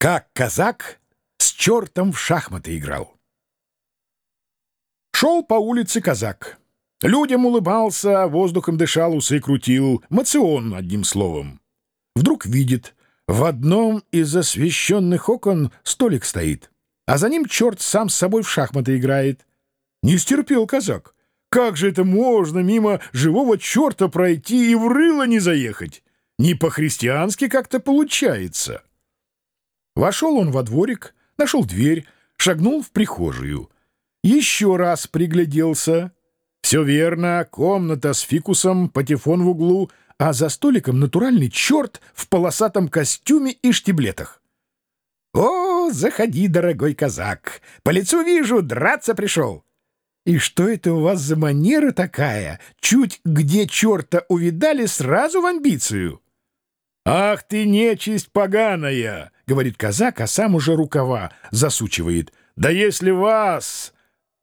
Как казак с чертом в шахматы играл. Шел по улице казак. Людям улыбался, воздухом дышал, усы крутил. Мацион, одним словом. Вдруг видит, в одном из освещенных окон столик стоит, а за ним черт сам с собой в шахматы играет. Не стерпел казак. Как же это можно мимо живого черта пройти и в рыло не заехать? Не по-христиански как-то получается. Вошел он во дворик, нашел дверь, шагнул в прихожую. Еще раз пригляделся. Все верно, комната с фикусом, патефон в углу, а за столиком натуральный черт в полосатом костюме и штиблетах. «О, заходи, дорогой казак! По лицу вижу, драться пришел!» «И что это у вас за манера такая? Чуть где черта увидали, сразу в амбицию!» «Ах ты, нечисть поганая!» — говорит казак, а сам уже рукава засучивает. «Да если вас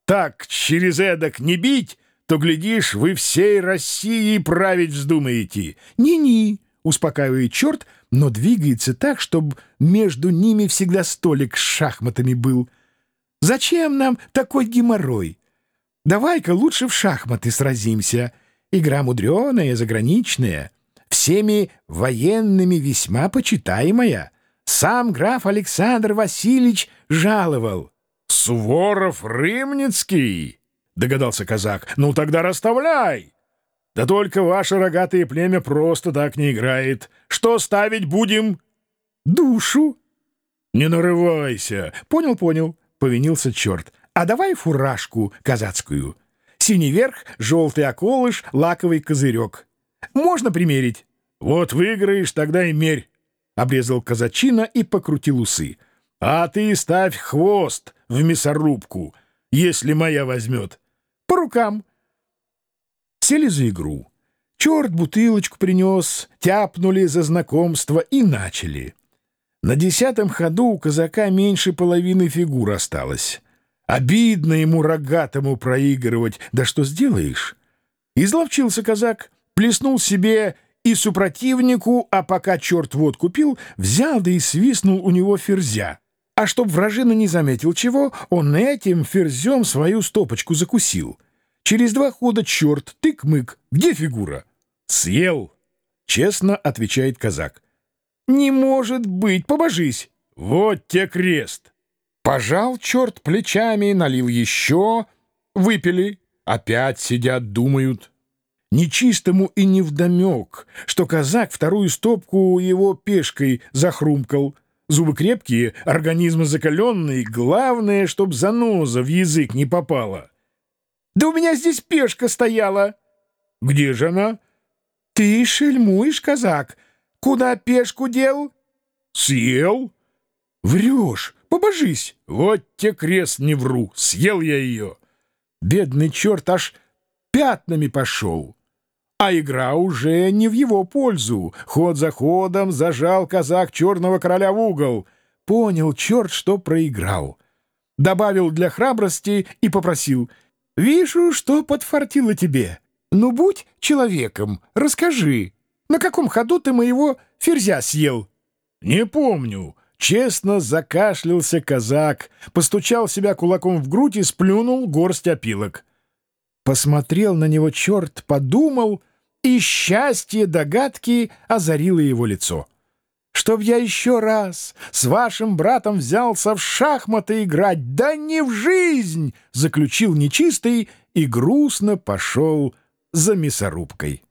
так через эдак не бить, то, глядишь, вы всей Россией править вздумаете». «Ни-ни!» — успокаивает черт, но двигается так, чтобы между ними всегда столик с шахматами был. «Зачем нам такой геморрой? Давай-ка лучше в шахматы сразимся. Игра мудреная, заграничная» всеми военными весьма почитаемая. Сам граф Александр Васильевич жаловал. — Суворов Рымницкий? — догадался казак. — Ну тогда расставляй. Да только ваше рогатое племя просто так не играет. Что ставить будем? — Душу. — Не нарывайся. — Понял, понял, — повинился черт. — А давай фуражку казацкую. Синий верх, желтый околыш, лаковый козырек. Можно примерить? — Вот выиграешь, тогда и мерь, — обрезал казачина и покрутил усы. — А ты ставь хвост в мясорубку, если моя возьмет. По рукам. Сели за игру. Черт бутылочку принес, тяпнули за знакомство и начали. На десятом ходу у казака меньше половины фигур осталось. Обидно ему рогатому проигрывать, да что сделаешь? Изловчился казак — плеснул себе и супротивнику, а пока черт водку пил, взял да и свистнул у него ферзя. А чтоб вражина не заметил чего, он этим ферзем свою стопочку закусил. Через два хода черт, тык-мык, где фигура? Съел, честно отвечает казак. Не может быть, побожись. Вот те крест. Пожал черт плечами, налил еще, выпили, опять сидят, думают нечистому и невдомек, что казак вторую стопку его пешкой захрумкал. Зубы крепкие, организм закаленный, главное, чтоб заноза в язык не попала. «Да у меня здесь пешка стояла!» «Где же она?» «Ты шельмуешь, казак! Куда пешку дел?» «Съел?» «Врешь! Побожись!» «Вот те крест не вру! Съел я ее!» Бедный черт аж пятнами пошел. А игра уже не в его пользу. Ход за ходом зажал казак черного короля в угол. Понял черт, что проиграл. Добавил для храбрости и попросил. «Вижу, что подфартило тебе. Ну, будь человеком, расскажи, на каком ходу ты моего ферзя съел?» «Не помню». Честно закашлялся казак, постучал себя кулаком в грудь и сплюнул горсть опилок. Посмотрел на него черт, подумал, и счастье догадки озарило его лицо. «Чтоб я еще раз с вашим братом взялся в шахматы играть, да не в жизнь!» — заключил нечистый и грустно пошел за мясорубкой.